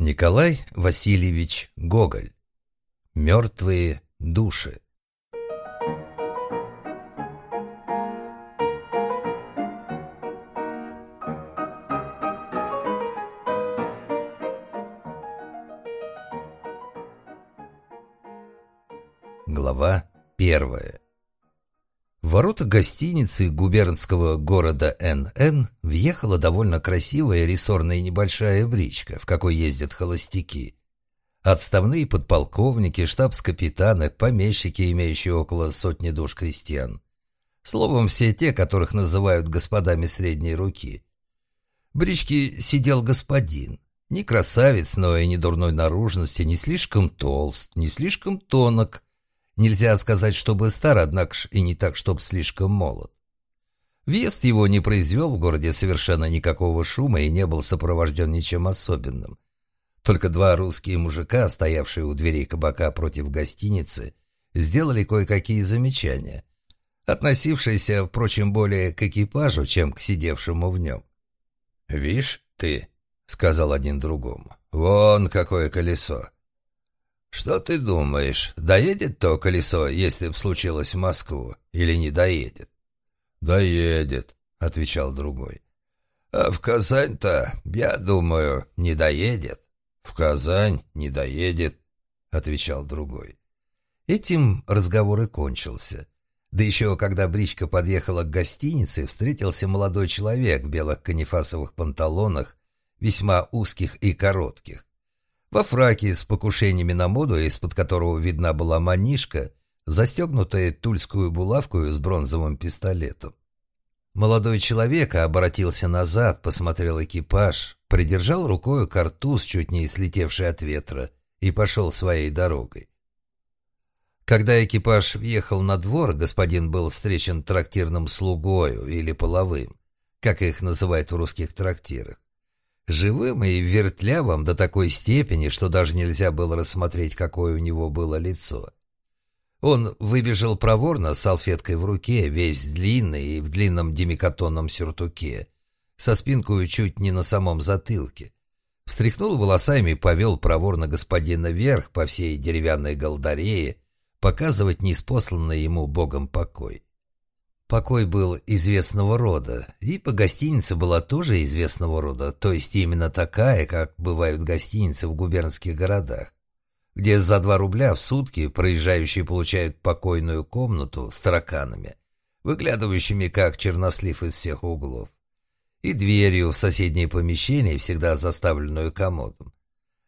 Николай Васильевич Гоголь. Мертвые души. Ворота гостиницы губернского города НН въехала довольно красивая рессорная небольшая бричка, в какой ездят холостяки. Отставные подполковники, штабс-капитаны, помещики, имеющие около сотни душ крестьян. Словом, все те, которых называют господами средней руки. В бричке сидел господин. Не красавец, но и не дурной наружности, не слишком толст, не слишком тонок, Нельзя сказать, чтобы стар, однако ж и не так, чтобы слишком молод. Въезд его не произвел в городе совершенно никакого шума и не был сопровожден ничем особенным. Только два русские мужика, стоявшие у дверей кабака против гостиницы, сделали кое-какие замечания, относившиеся, впрочем, более к экипажу, чем к сидевшему в нем. «Вишь ты», — сказал один другому, — «вон какое колесо. «Что ты думаешь, доедет то колесо, если б случилось в Москву, или не доедет?» «Доедет», — отвечал другой. «А в Казань-то, я думаю, не доедет». «В Казань не доедет», — отвечал другой. Этим разговор и кончился. Да еще, когда бричка подъехала к гостинице, встретился молодой человек в белых канифасовых панталонах, весьма узких и коротких. Во фраке с покушениями на моду, из-под которого видна была манишка, застегнутая тульскую булавку с бронзовым пистолетом. Молодой человек обратился назад, посмотрел экипаж, придержал рукою картуз, чуть не слетевший от ветра, и пошел своей дорогой. Когда экипаж въехал на двор, господин был встречен трактирным слугою или половым, как их называют в русских трактирах живым и вертлявым до такой степени, что даже нельзя было рассмотреть, какое у него было лицо. Он выбежал проворно с салфеткой в руке, весь длинный и в длинном демикатонном сюртуке, со спинкой чуть не на самом затылке. Встряхнул волосами и повел проворно господина вверх по всей деревянной голдарее, показывать неспосланный ему богом покой. Покой был известного рода, и по гостинице была тоже известного рода, то есть именно такая, как бывают гостиницы в губернских городах, где за два рубля в сутки проезжающие получают покойную комнату с тараканами, выглядывающими как чернослив из всех углов, и дверью в соседнее помещение, всегда заставленную комодом,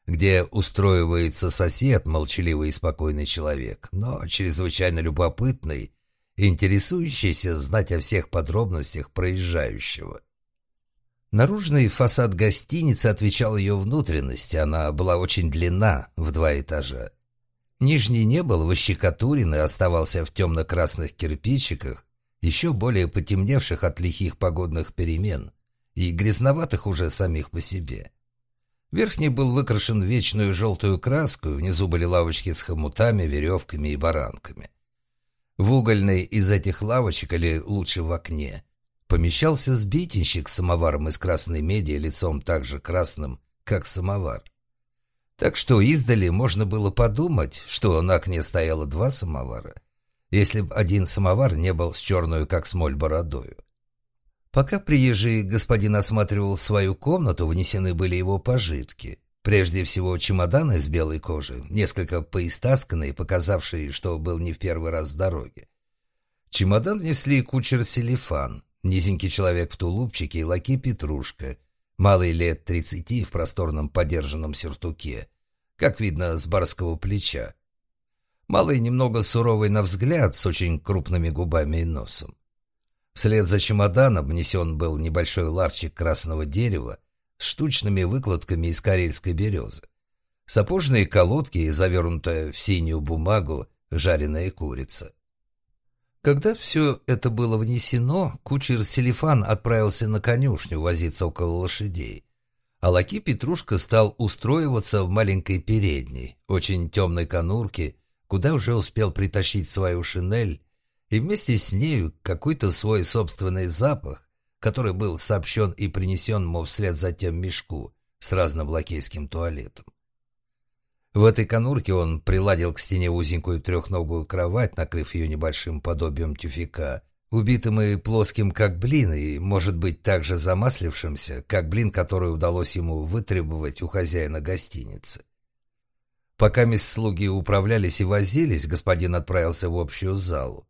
где устроивается сосед, молчаливый и спокойный человек, но чрезвычайно любопытный, интересующийся знать о всех подробностях проезжающего. Наружный фасад гостиницы отвечал ее внутренности, она была очень длинна, в два этажа. Нижний не был выщекатурен и оставался в темно-красных кирпичиках, еще более потемневших от лихих погодных перемен и грязноватых уже самих по себе. Верхний был выкрашен вечную желтую краску, внизу были лавочки с хомутами, веревками и баранками. В угольной из этих лавочек, или лучше в окне, помещался сбитенщик с самоваром из красной меди, лицом так же красным, как самовар. Так что издали можно было подумать, что на окне стояло два самовара, если бы один самовар не был с черную, как смоль, бородою. Пока приезжий господин осматривал свою комнату, внесены были его пожитки. Прежде всего чемодан из белой кожи, несколько поистасканный, показавший, что был не в первый раз в дороге. Чемодан внесли кучер Селифан, низенький человек в тулупчике и лаки Петрушка, малый лет тридцати в просторном подержанном сюртуке, как видно с барского плеча. Малый немного суровый на взгляд, с очень крупными губами и носом. Вслед за чемоданом внесен был небольшой ларчик красного дерева, штучными выкладками из карельской березы. Сапожные колодки и завернутая в синюю бумагу жареная курица. Когда все это было внесено, кучер Селифан отправился на конюшню возиться около лошадей. А лаки Петрушка стал устроиваться в маленькой передней, очень темной конурке, куда уже успел притащить свою шинель, и вместе с нею какой-то свой собственный запах, который был сообщен и принесен ему вслед за тем мешку с разным лакейским туалетом. В этой конурке он приладил к стене узенькую трехногую кровать, накрыв ее небольшим подобием тюфяка, убитым и плоским, как блин, и, может быть, также замаслившимся, как блин, который удалось ему вытребовать у хозяина гостиницы. Пока мисс слуги управлялись и возились, господин отправился в общую залу.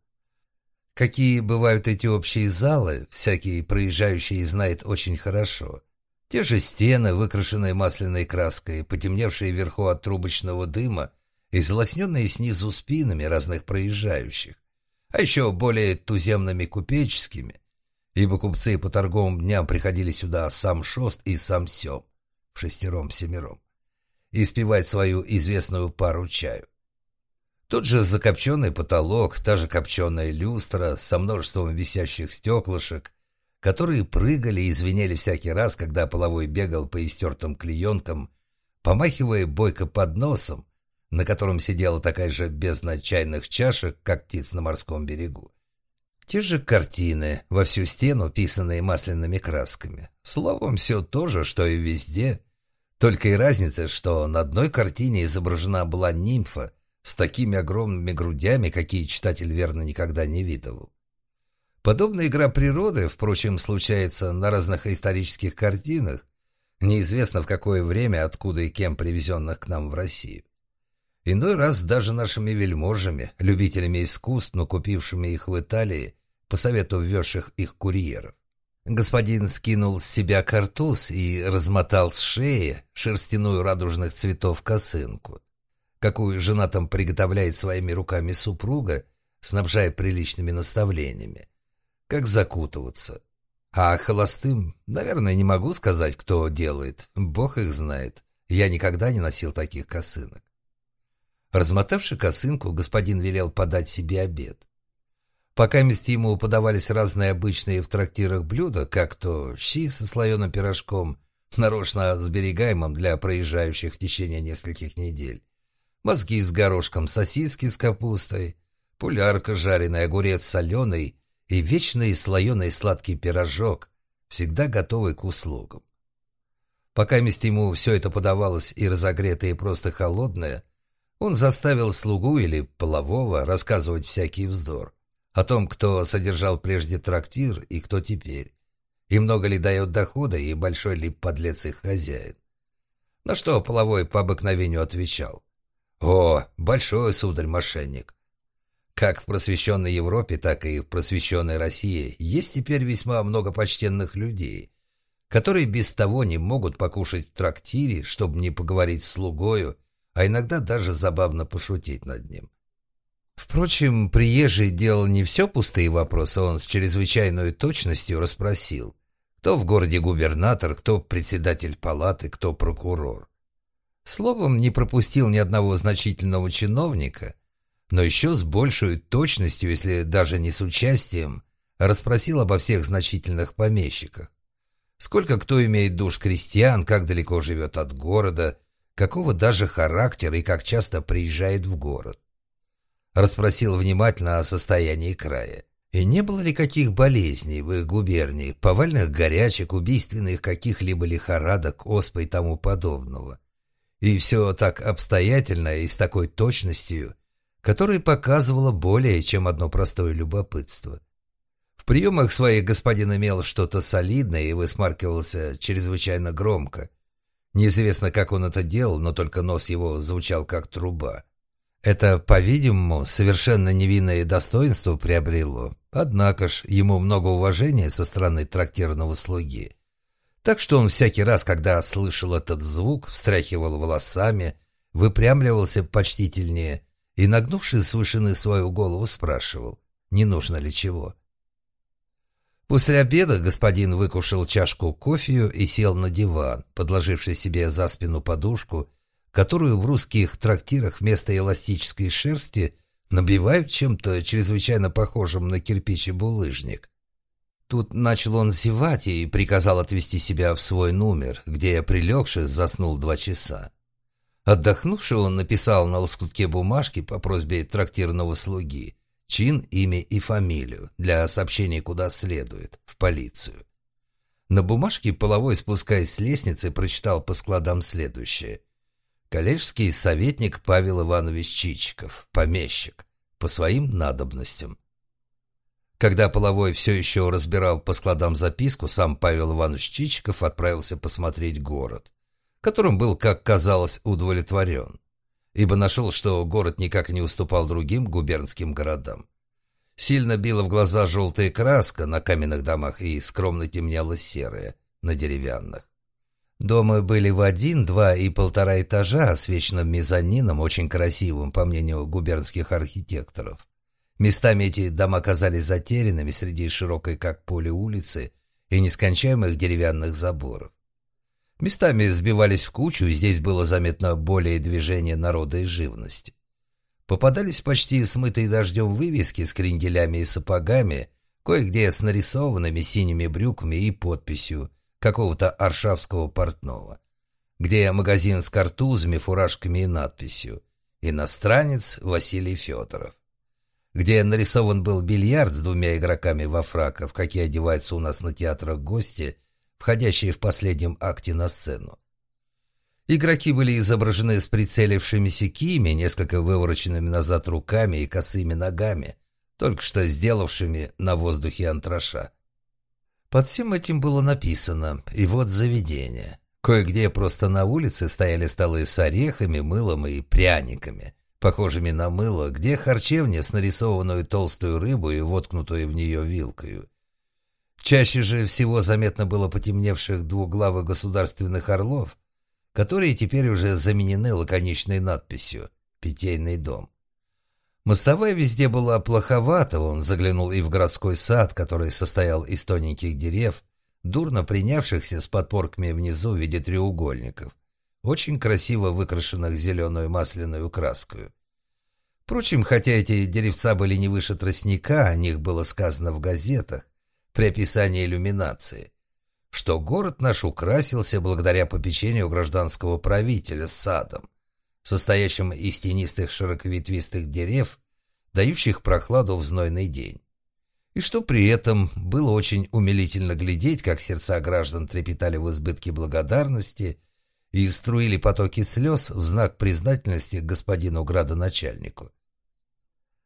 Какие бывают эти общие залы, всякий проезжающий знает очень хорошо. Те же стены, выкрашенные масляной краской, потемневшие вверху от трубочного дыма и злосненные снизу спинами разных проезжающих, а еще более туземными купеческими, ибо купцы по торговым дням приходили сюда сам шост и сам сем, в шестером-семером, и спевать свою известную пару чаю. Тот же закопченный потолок, та же копченая люстра со множеством висящих стеклышек, которые прыгали и звенели всякий раз, когда половой бегал по истертым клеенкам, помахивая бойко под носом, на котором сидела такая же бездна чайных чашек, как птиц на морском берегу. Те же картины, во всю стену писанные масляными красками. Словом, все то же, что и везде. Только и разница, что на одной картине изображена была нимфа, с такими огромными грудями, какие читатель верно никогда не видывал. Подобная игра природы, впрочем, случается на разных исторических картинах, неизвестно в какое время, откуда и кем привезенных к нам в Россию. Иной раз даже нашими вельможами, любителями искусств, но купившими их в Италии, по совету ввезших их курьеров. Господин скинул с себя картуз и размотал с шеи шерстяную радужных цветов косынку какую жена там приготовляет своими руками супруга, снабжая приличными наставлениями. Как закутываться. А холостым, наверное, не могу сказать, кто делает. Бог их знает. Я никогда не носил таких косынок. Размотавши косынку, господин велел подать себе обед. Пока вместе ему подавались разные обычные в трактирах блюда, как то щи со слоеным пирожком, нарочно сберегаемым для проезжающих в течение нескольких недель, мозги с горошком, сосиски с капустой, пулярка, жареный огурец соленый и вечный слоеный сладкий пирожок, всегда готовый к услугам. Пока вместе ему все это подавалось и разогретое, и просто холодное, он заставил слугу или полового рассказывать всякий вздор о том, кто содержал прежде трактир и кто теперь, и много ли дает дохода, и большой ли подлец их хозяин. На что половой по обыкновению отвечал. О, большой сударь-мошенник. Как в просвещенной Европе, так и в просвещенной России есть теперь весьма много почтенных людей, которые без того не могут покушать в трактире, чтобы не поговорить с слугою, а иногда даже забавно пошутить над ним. Впрочем, приезжий делал не все пустые вопросы, он с чрезвычайной точностью расспросил, кто в городе губернатор, кто председатель палаты, кто прокурор. Словом, не пропустил ни одного значительного чиновника, но еще с большей точностью, если даже не с участием, расспросил обо всех значительных помещиках. Сколько кто имеет душ крестьян, как далеко живет от города, какого даже характера и как часто приезжает в город. Расспросил внимательно о состоянии края. И не было ли каких болезней в их губернии, повальных горячек, убийственных каких-либо лихорадок, оспы и тому подобного. И все так обстоятельно и с такой точностью, которая показывала более, чем одно простое любопытство. В приемах своих господин имел что-то солидное и высмаркивался чрезвычайно громко. Неизвестно, как он это делал, но только нос его звучал как труба. Это, по-видимому, совершенно невинное достоинство приобрело. Однако ж, ему много уважения со стороны трактирного слуги. Так что он всякий раз, когда слышал этот звук, встряхивал волосами, выпрямливался почтительнее и, нагнувшись с вышины свою голову, спрашивал, не нужно ли чего. После обеда господин выкушал чашку кофею и сел на диван, подложивший себе за спину подушку, которую в русских трактирах вместо эластической шерсти набивают чем-то чрезвычайно похожим на кирпичий булыжник. Тут начал он зевать и приказал отвести себя в свой номер, где я, прилегшись, заснул два часа. Отдохнувший он написал на лоскутке бумажки по просьбе трактирного слуги чин, имя и фамилию для сообщения куда следует, в полицию. На бумажке половой, спускаясь с лестницы, прочитал по складам следующее. Коллежский советник Павел Иванович Чичиков, помещик, по своим надобностям. Когда Половой все еще разбирал по складам записку, сам Павел Иванович Чичиков отправился посмотреть город, которым был, как казалось, удовлетворен, ибо нашел, что город никак не уступал другим губернским городам. Сильно била в глаза желтая краска на каменных домах и скромно темнела серая на деревянных. Дома были в один, два и полтора этажа, освещенным мезонином, очень красивым, по мнению губернских архитекторов. Местами эти дома казались затерянными среди широкой, как поле улицы, и нескончаемых деревянных заборов. Местами сбивались в кучу, и здесь было заметно более движение народа и живности. Попадались почти смытые дождем вывески с кренделями и сапогами, кое-где с нарисованными синими брюками и подписью какого-то аршавского портного, где магазин с картузами, фуражками и надписью «Иностранец Василий Федоров», где нарисован был бильярд с двумя игроками во фраках, какие одеваются у нас на театрах гости, входящие в последнем акте на сцену. Игроки были изображены с прицелившимися киями, несколько вывороченными назад руками и косыми ногами, только что сделавшими на воздухе антраша. Под всем этим было написано «И вот заведение». Кое-где просто на улице стояли столы с орехами, мылом и пряниками, похожими на мыло, где харчевня с нарисованную толстую рыбу и воткнутую в нее вилкою. Чаще же всего заметно было потемневших двуглавых государственных орлов, которые теперь уже заменены лаконичной надписью «Питейный дом». Мостовая везде была плоховата, он заглянул и в городской сад, который состоял из тоненьких дерев, дурно принявшихся с подпорками внизу в виде треугольников, очень красиво выкрашенных зеленую масляную краской. Впрочем, хотя эти деревца были не выше тростника, о них было сказано в газетах при описании иллюминации что город наш украсился благодаря попечению гражданского правителя с садом, состоящим из тенистых широковетвистых дерев, дающих прохладу в знойный день. И что при этом было очень умилительно глядеть, как сердца граждан трепетали в избытке благодарности и струили потоки слез в знак признательности господину градоначальнику.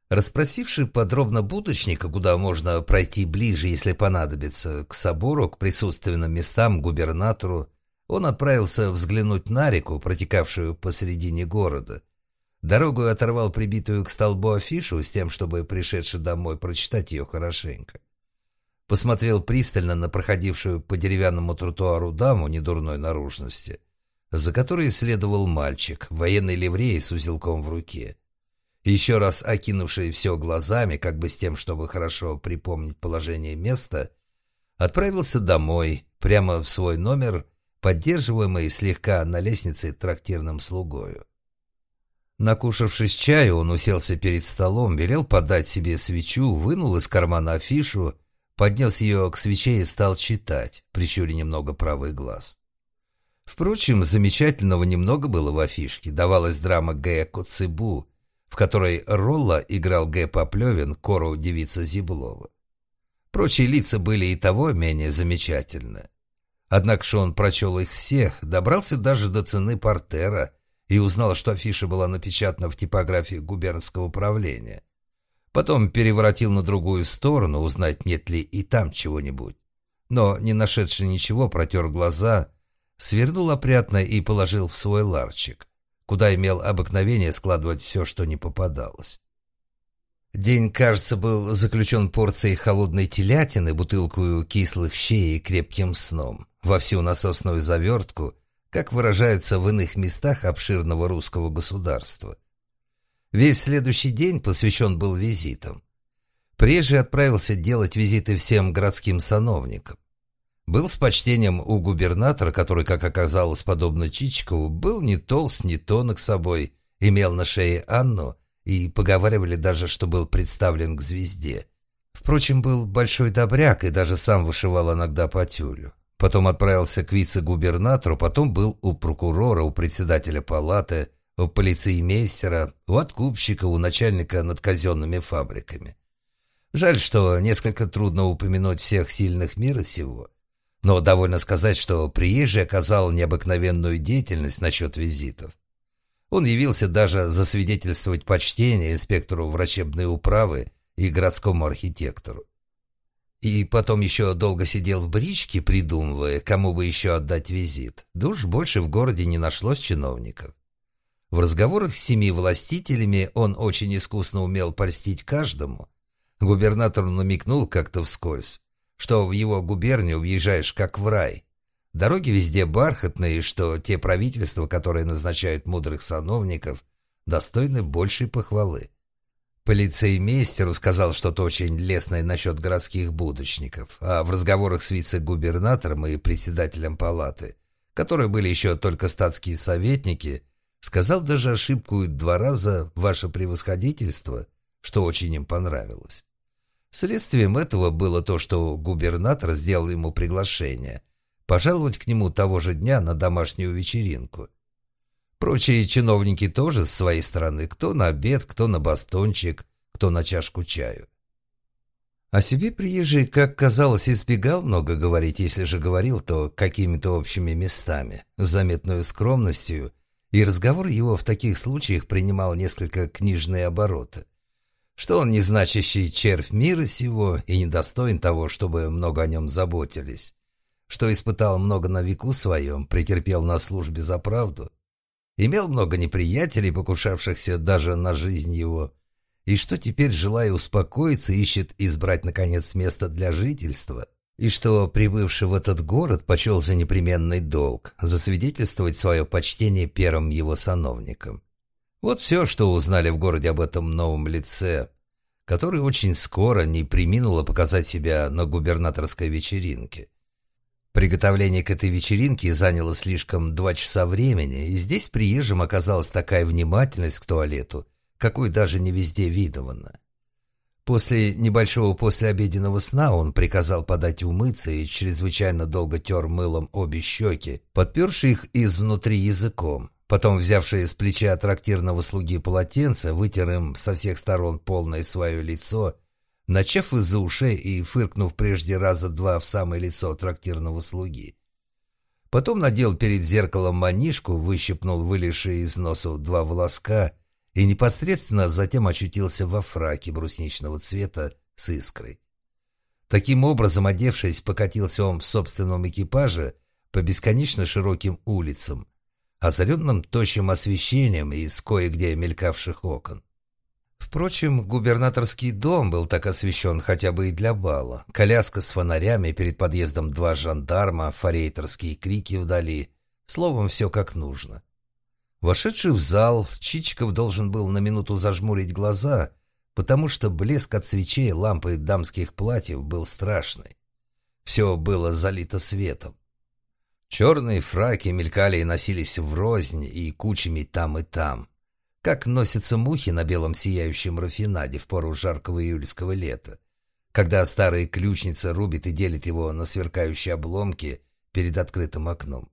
Расспросивший подробно будочника, куда можно пройти ближе, если понадобится, к собору, к присутственным местам, губернатору, он отправился взглянуть на реку, протекавшую посредине города. Дорогу оторвал прибитую к столбу афишу с тем, чтобы пришедший домой прочитать ее хорошенько. Посмотрел пристально на проходившую по деревянному тротуару даму недурной наружности, за которой следовал мальчик в военной ливреи с узелком в руке. Еще раз окинувший все глазами, как бы с тем, чтобы хорошо припомнить положение места, отправился домой, прямо в свой номер, поддерживаемый слегка на лестнице трактирным слугою. Накушавшись чаю, он уселся перед столом, велел подать себе свечу, вынул из кармана афишу, поднес ее к свече и стал читать, прищуря немного правый глаз. Впрочем, замечательного немного было в афишке. Давалась драма Г. Коцебу, в которой Ролла играл Г. Поплевин, Кору девица Зиблова. Прочие лица были и того менее замечательны. Однако же он прочел их всех, добрался даже до цены портера и узнал, что афиша была напечатана в типографии губернского управления. Потом переворотил на другую сторону, узнать, нет ли и там чего-нибудь. Но, не нашедший ничего, протер глаза, свернул опрятно и положил в свой ларчик куда имел обыкновение складывать все, что не попадалось. День, кажется, был заключен порцией холодной телятины, бутылкою кислых щей и крепким сном, во всю насосную завертку, как выражаются в иных местах обширного русского государства. Весь следующий день посвящен был визитам. Прежде отправился делать визиты всем городским сановникам. Был с почтением у губернатора, который, как оказалось, подобно Чичикову, был не толст, не тонок собой, имел на шее Анну, и поговаривали даже, что был представлен к звезде. Впрочем, был большой добряк и даже сам вышивал иногда по тюлю. Потом отправился к вице-губернатору, потом был у прокурора, у председателя палаты, у полицеймейстера, у откупщика, у начальника над казенными фабриками. Жаль, что несколько трудно упомянуть всех сильных мира сего. Но довольно сказать, что приезжий оказал необыкновенную деятельность насчет визитов. Он явился даже засвидетельствовать почтение инспектору врачебной управы и городскому архитектору. И потом еще долго сидел в бричке, придумывая, кому бы еще отдать визит. Душ больше в городе не нашлось чиновников. В разговорах с семи властителями он очень искусно умел польстить каждому. Губернатор намекнул как-то вскользь, что в его губернию въезжаешь как в рай. Дороги везде бархатные, что те правительства, которые назначают мудрых сановников, достойны большей похвалы. Полицеймейстеру сказал что-то очень лестное насчет городских будочников, а в разговорах с вице-губернатором и председателем палаты, которые были еще только статские советники, сказал даже ошибку два раза «Ваше превосходительство», что очень им понравилось. Следствием этого было то, что губернатор сделал ему приглашение пожаловать к нему того же дня на домашнюю вечеринку – Прочие чиновники тоже с своей стороны, кто на обед, кто на бастончик, кто на чашку чаю. О себе приезжий, как казалось, избегал много говорить, если же говорил, то какими-то общими местами, с заметной скромностью, и разговор его в таких случаях принимал несколько книжные обороты. Что он незначащий червь мира сего и недостоин того, чтобы много о нем заботились. Что испытал много на веку своем, претерпел на службе за правду, имел много неприятелей, покушавшихся даже на жизнь его, и что теперь, желая успокоиться, ищет избрать, наконец, место для жительства, и что, прибывший в этот город, почел за непременный долг засвидетельствовать свое почтение первым его сановникам. Вот все, что узнали в городе об этом новом лице, который очень скоро не приминуло показать себя на губернаторской вечеринке. Приготовление к этой вечеринке заняло слишком два часа времени, и здесь приезжим оказалась такая внимательность к туалету, какой даже не везде видована. После небольшого послеобеденного сна он приказал подать умыться и чрезвычайно долго тер мылом обе щеки, подперши их изнутри языком. Потом, взявший с плеча трактирного слуги полотенце, вытер им со всех сторон полное свое лицо начав из-за ушей и фыркнув прежде раза два в самое лицо трактирного слуги. Потом надел перед зеркалом манишку, выщипнул вылезшие из носу два волоска и непосредственно затем очутился во фраке брусничного цвета с искрой. Таким образом, одевшись, покатился он в собственном экипаже по бесконечно широким улицам, озаренным тощим освещением из кое-где мелькавших окон. Впрочем, губернаторский дом был так освещен хотя бы и для бала. Коляска с фонарями, перед подъездом два жандарма, форейтерские крики вдали. Словом, все как нужно. Вошедший в зал, Чичиков должен был на минуту зажмурить глаза, потому что блеск от свечей лампы дамских платьев был страшный. Все было залито светом. Черные фраки мелькали и носились врознь и кучами там и там как носятся мухи на белом сияющем рафинаде в пору жаркого июльского лета, когда старая ключница рубит и делит его на сверкающие обломки перед открытым окном.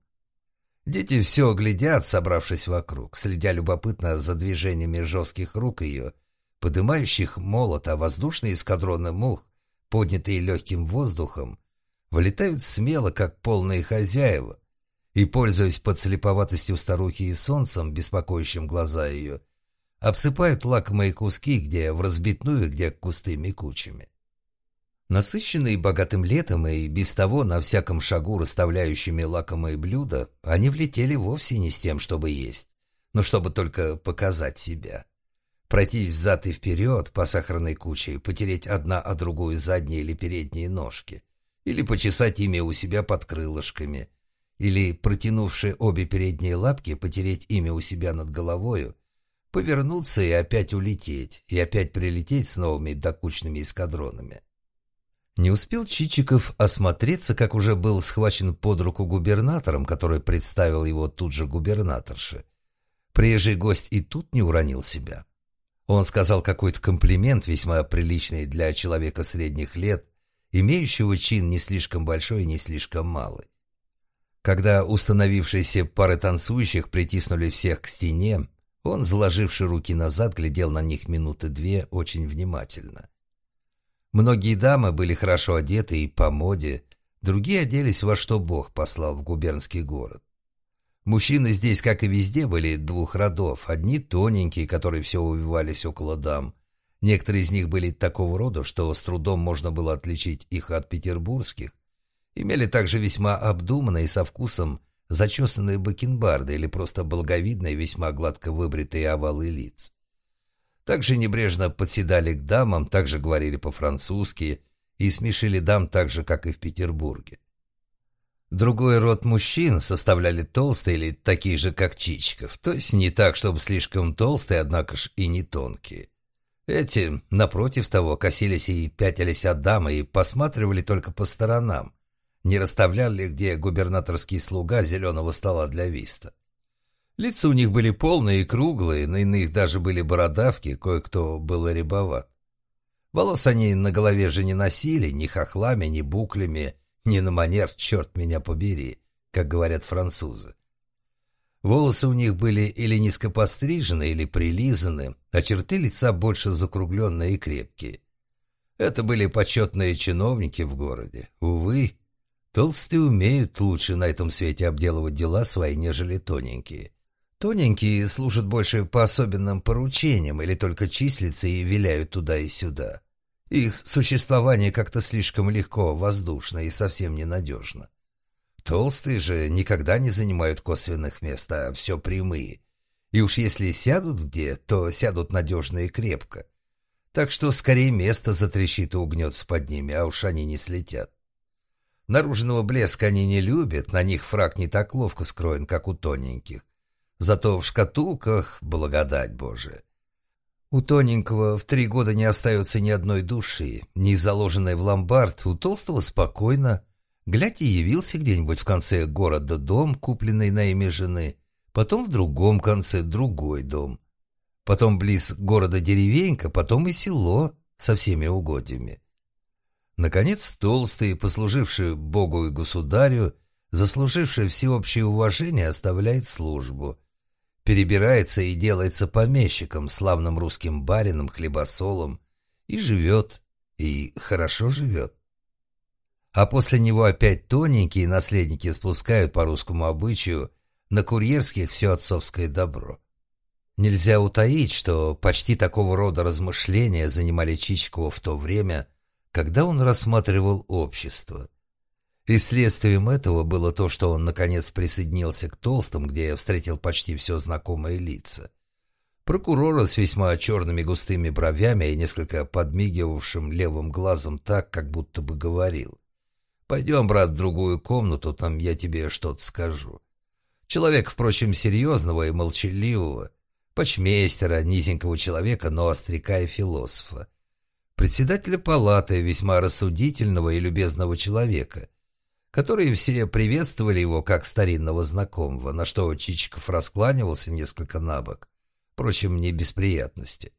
Дети все глядят, собравшись вокруг, следя любопытно за движениями жестких рук ее, подымающих молот, а воздушные эскадроны мух, поднятые легким воздухом, вылетают смело, как полные хозяева, и, пользуясь подслеповатостью старухи и солнцем, беспокоящим глаза ее, обсыпают лакомые куски, где в разбитную, где кустыми кучами. Насыщенные богатым летом и без того на всяком шагу расставляющими лакомые блюда, они влетели вовсе не с тем, чтобы есть, но чтобы только показать себя. Пройтись взад и вперед по сахарной куче, потереть одна о другую задние или передние ножки, или почесать ими у себя под крылышками – или, протянувши обе передние лапки, потереть ими у себя над головою, повернуться и опять улететь, и опять прилететь с новыми докучными эскадронами. Не успел Чичиков осмотреться, как уже был схвачен под руку губернатором, который представил его тут же губернаторше. Приезжий гость и тут не уронил себя. Он сказал какой-то комплимент, весьма приличный для человека средних лет, имеющего чин не слишком большой и не слишком малый. Когда установившиеся пары танцующих притиснули всех к стене, он, заложивши руки назад, глядел на них минуты две очень внимательно. Многие дамы были хорошо одеты и по моде, Другие оделись во что Бог послал в губернский город. Мужчины здесь, как и везде, были двух родов. Одни тоненькие, которые все увивались около дам. Некоторые из них были такого рода, что с трудом можно было отличить их от петербургских. Имели также весьма обдуманные и со вкусом зачесанные бакенбарды или просто благовидные, весьма гладко выбритые овалы лиц. Также небрежно подседали к дамам, также говорили по-французски и смешили дам так же, как и в Петербурге. Другой род мужчин составляли толстые или такие же, как Чичиков, то есть не так, чтобы слишком толстые, однако ж и не тонкие. Эти, напротив того, косились и пятились от дамы и посматривали только по сторонам, не расставляли где губернаторский слуга зеленого стола для виста. Лица у них были полные и круглые, на иных даже были бородавки, кое-кто был рябоват. Волос они на голове же не носили, ни хохлами, ни буклями, ни на манер «черт меня побери», как говорят французы. Волосы у них были или низко пострижены, или прилизаны, а черты лица больше закругленные и крепкие. Это были почетные чиновники в городе. Увы, Толстые умеют лучше на этом свете обделывать дела свои, нежели тоненькие. Тоненькие служат больше по особенным поручениям или только числятся и виляют туда и сюда. Их существование как-то слишком легко, воздушно и совсем ненадежно. Толстые же никогда не занимают косвенных мест, а все прямые. И уж если сядут где, то сядут надежно и крепко. Так что скорее место затрещит и угнется под ними, а уж они не слетят. Наружного блеска они не любят, на них фраг не так ловко скроен, как у тоненьких. Зато в шкатулках благодать Божия. У тоненького в три года не остается ни одной души, ни заложенной в ломбард, у толстого спокойно. Глядь, и явился где-нибудь в конце города дом, купленный на имя жены, потом в другом конце другой дом. Потом близ города деревенька, потом и село со всеми угодьями. Наконец, толстый, послуживший Богу и государю, заслуживший всеобщее уважение, оставляет службу. Перебирается и делается помещиком, славным русским барином, хлебосолом, и живет, и хорошо живет. А после него опять тоненькие наследники спускают по русскому обычаю на курьерских все отцовское добро. Нельзя утаить, что почти такого рода размышления занимали Чичикова в то время – когда он рассматривал общество. И следствием этого было то, что он, наконец, присоединился к Толстым, где я встретил почти все знакомые лица. Прокурора с весьма черными густыми бровями и несколько подмигивавшим левым глазом так, как будто бы говорил. «Пойдем, брат, в другую комнату, там я тебе что-то скажу». Человек, впрочем, серьезного и молчаливого, почмейстера, низенького человека, но остряка и философа председателя палаты, весьма рассудительного и любезного человека, которые все приветствовали его как старинного знакомого, на что Чичиков раскланивался несколько набок, впрочем, не без приятности.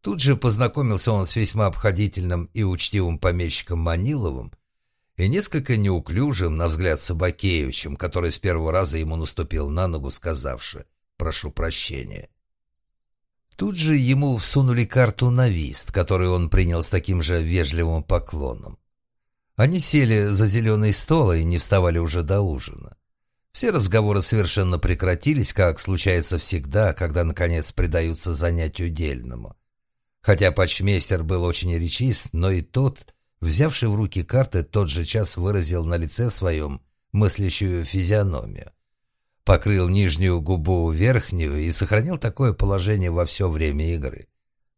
Тут же познакомился он с весьма обходительным и учтивым помещиком Маниловым и несколько неуклюжим, на взгляд, Собакеевичем, который с первого раза ему наступил на ногу, сказавши «прошу прощения». Тут же ему всунули карту на вист, которую он принял с таким же вежливым поклоном. Они сели за зеленый стол и не вставали уже до ужина. Все разговоры совершенно прекратились, как случается всегда, когда, наконец, предаются занятию дельному. Хотя почмейстер был очень речист, но и тот, взявший в руки карты, тот же час выразил на лице своем мыслящую физиономию покрыл нижнюю губу верхнюю и сохранил такое положение во все время игры.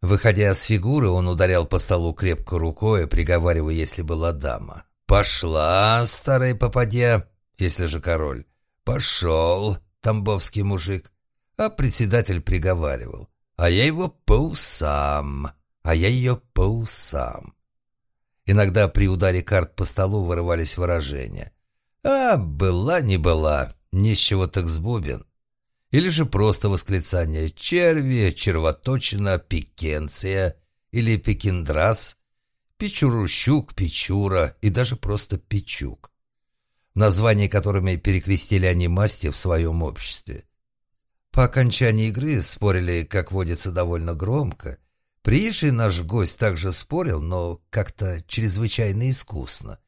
Выходя с фигуры, он ударял по столу крепко рукой, приговаривая, если была дама. «Пошла, старая попадья, если же король. Пошел, тамбовский мужик». А председатель приговаривал. «А я его по усам, а я ее по усам». Иногда при ударе карт по столу вырывались выражения. «А, была не была, Нищего так сбубен. Или же просто восклицание «черви», «червоточина», «пикенция» или «пекиндрас», «печурущук», «печура» и даже просто «печук», названия которыми перекрестили они масти в своем обществе. По окончании игры спорили, как водится, довольно громко. Приезжий наш гость также спорил, но как-то чрезвычайно искусно.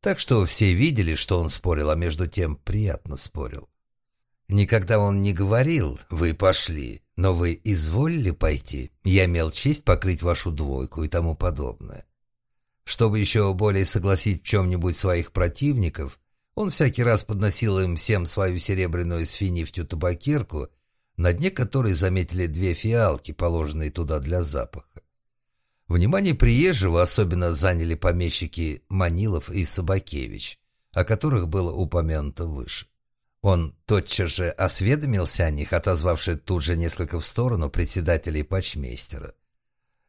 Так что все видели, что он спорил, а между тем приятно спорил. Никогда он не говорил «вы пошли», но вы изволили пойти, я имел честь покрыть вашу двойку и тому подобное. Чтобы еще более согласить в чем-нибудь своих противников, он всякий раз подносил им всем свою серебряную с табакерку, на дне которой заметили две фиалки, положенные туда для запаха. Внимание приезжего особенно заняли помещики Манилов и Собакевич, о которых было упомянуто выше. Он тотчас же осведомился о них, отозвавши тут же несколько в сторону председателей почмейстера.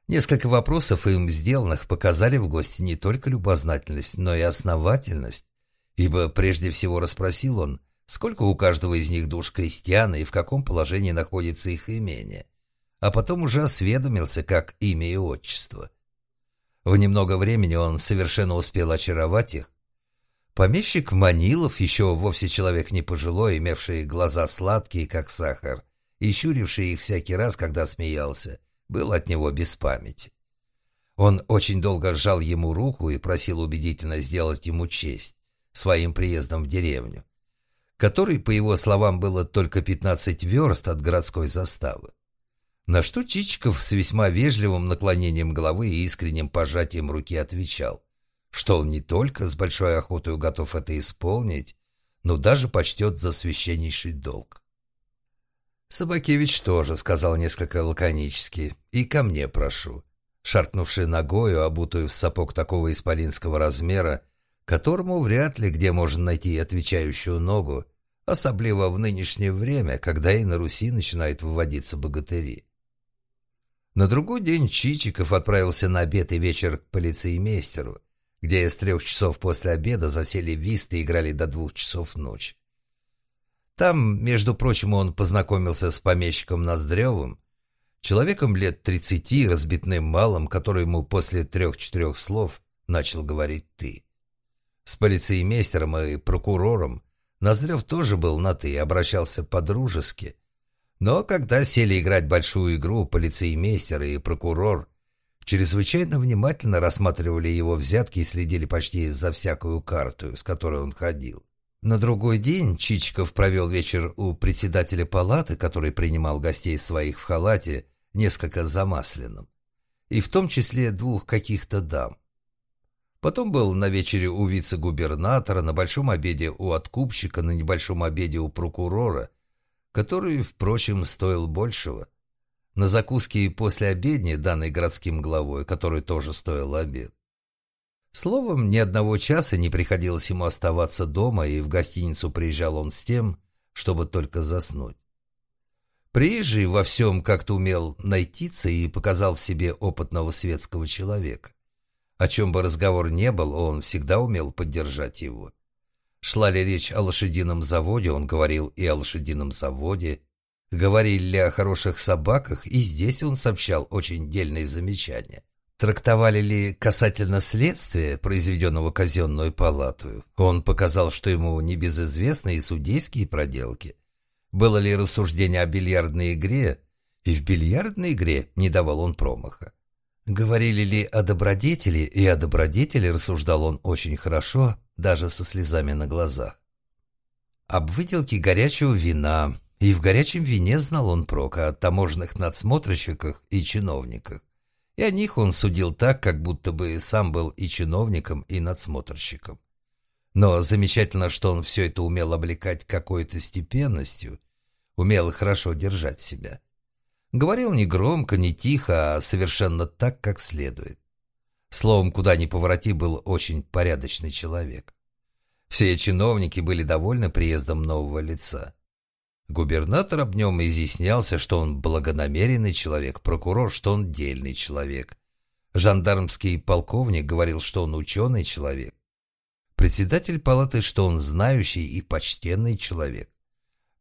Несколько вопросов им сделанных показали в гости не только любознательность, но и основательность, ибо прежде всего расспросил он, сколько у каждого из них душ крестьян и в каком положении находится их имение, а потом уже осведомился, как имя и отчество. В немного времени он совершенно успел очаровать их, Помещик Манилов, еще вовсе человек не пожилой, имевший глаза сладкие, как сахар, и щуривший их всякий раз, когда смеялся, был от него без памяти. Он очень долго сжал ему руку и просил убедительно сделать ему честь своим приездом в деревню, который, по его словам, было только 15 верст от городской заставы. На что Чичиков с весьма вежливым наклонением головы и искренним пожатием руки отвечал – что он не только с большой охотой готов это исполнить, но даже почтет за священнейший долг. Собакевич тоже сказал несколько лаконически «И ко мне прошу», шаркнувший ногою, обутую в сапог такого исполинского размера, которому вряд ли где можно найти отвечающую ногу, особливо в нынешнее время, когда и на Руси начинают выводиться богатыри. На другой день Чичиков отправился на обед и вечер к полицеймейстеру, где с трех часов после обеда засели висты и играли до двух часов ночи. Там, между прочим, он познакомился с помещиком Ноздревым, человеком лет тридцати, разбитным малым, который ему после трех-четырех слов начал говорить «ты». С полицеймейстером и прокурором Ноздрев тоже был на «ты» и обращался по-дружески. Но когда сели играть большую игру, полицеймейстер и прокурор чрезвычайно внимательно рассматривали его взятки и следили почти за всякую карту, с которой он ходил. На другой день Чичиков провел вечер у председателя палаты, который принимал гостей своих в халате, несколько замасленным, и в том числе двух каких-то дам. Потом был на вечере у вице-губернатора, на большом обеде у откупщика, на небольшом обеде у прокурора, который, впрочем, стоил большего – на закуски и после обедни, данной городским главой, который тоже стоил обед. Словом, ни одного часа не приходилось ему оставаться дома, и в гостиницу приезжал он с тем, чтобы только заснуть. Приезжий во всем как-то умел найтиться и показал в себе опытного светского человека. О чем бы разговор не был, он всегда умел поддержать его. Шла ли речь о лошадином заводе, он говорил и о лошадином заводе, Говорили ли о хороших собаках, и здесь он сообщал очень дельные замечания. Трактовали ли касательно следствия, произведенного казенную палату, он показал, что ему небезызвестны и судейские проделки. Было ли рассуждение о бильярдной игре, и в бильярдной игре не давал он промаха. Говорили ли о добродетели, и о добродетели рассуждал он очень хорошо, даже со слезами на глазах. Об выделке горячего вина, и в горячем вине знал он прок о таможенных надсмотрщиках и чиновниках. И о них он судил так, как будто бы сам был и чиновником, и надсмотрщиком. Но замечательно, что он все это умел облекать какой-то степенностью, умел хорошо держать себя. Говорил не громко, не тихо, а совершенно так, как следует. Словом, куда ни повороти, был очень порядочный человек. Все чиновники были довольны приездом нового лица. Губернатор об нем изъяснялся, что он благонамеренный человек, прокурор, что он дельный человек. Жандармский полковник говорил, что он ученый человек. Председатель палаты, что он знающий и почтенный человек.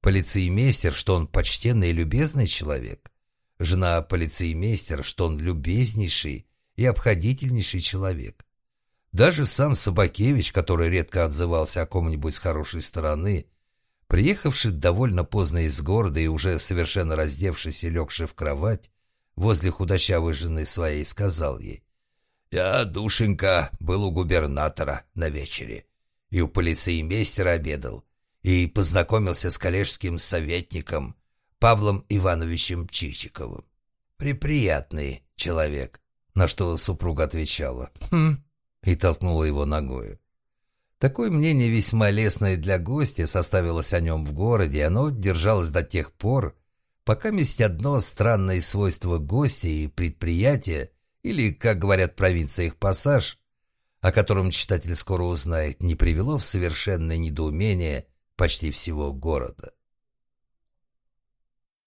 Полицеймейстер, что он почтенный и любезный человек. Жена полицеймейстера, что он любезнейший и обходительнейший человек. Даже сам Собакевич, который редко отзывался о ком-нибудь с хорошей стороны, Приехавший довольно поздно из города и уже совершенно раздевшись и легший в кровать, возле худощавой жены своей сказал ей, Я, душенька, был у губернатора на вечере. И у полицеймейстера обедал. И познакомился с коллежским советником Павлом Ивановичем Чичиковым. Приприятный человек. На что супруга отвечала «Хм» и толкнула его ногою. Такое мнение весьма лестное для гостя составилось о нем в городе, и оно держалось до тех пор, пока есть одно странное свойство гостя и предприятия, или, как говорят в провинциях, пассаж, о котором читатель скоро узнает, не привело в совершенное недоумение почти всего города.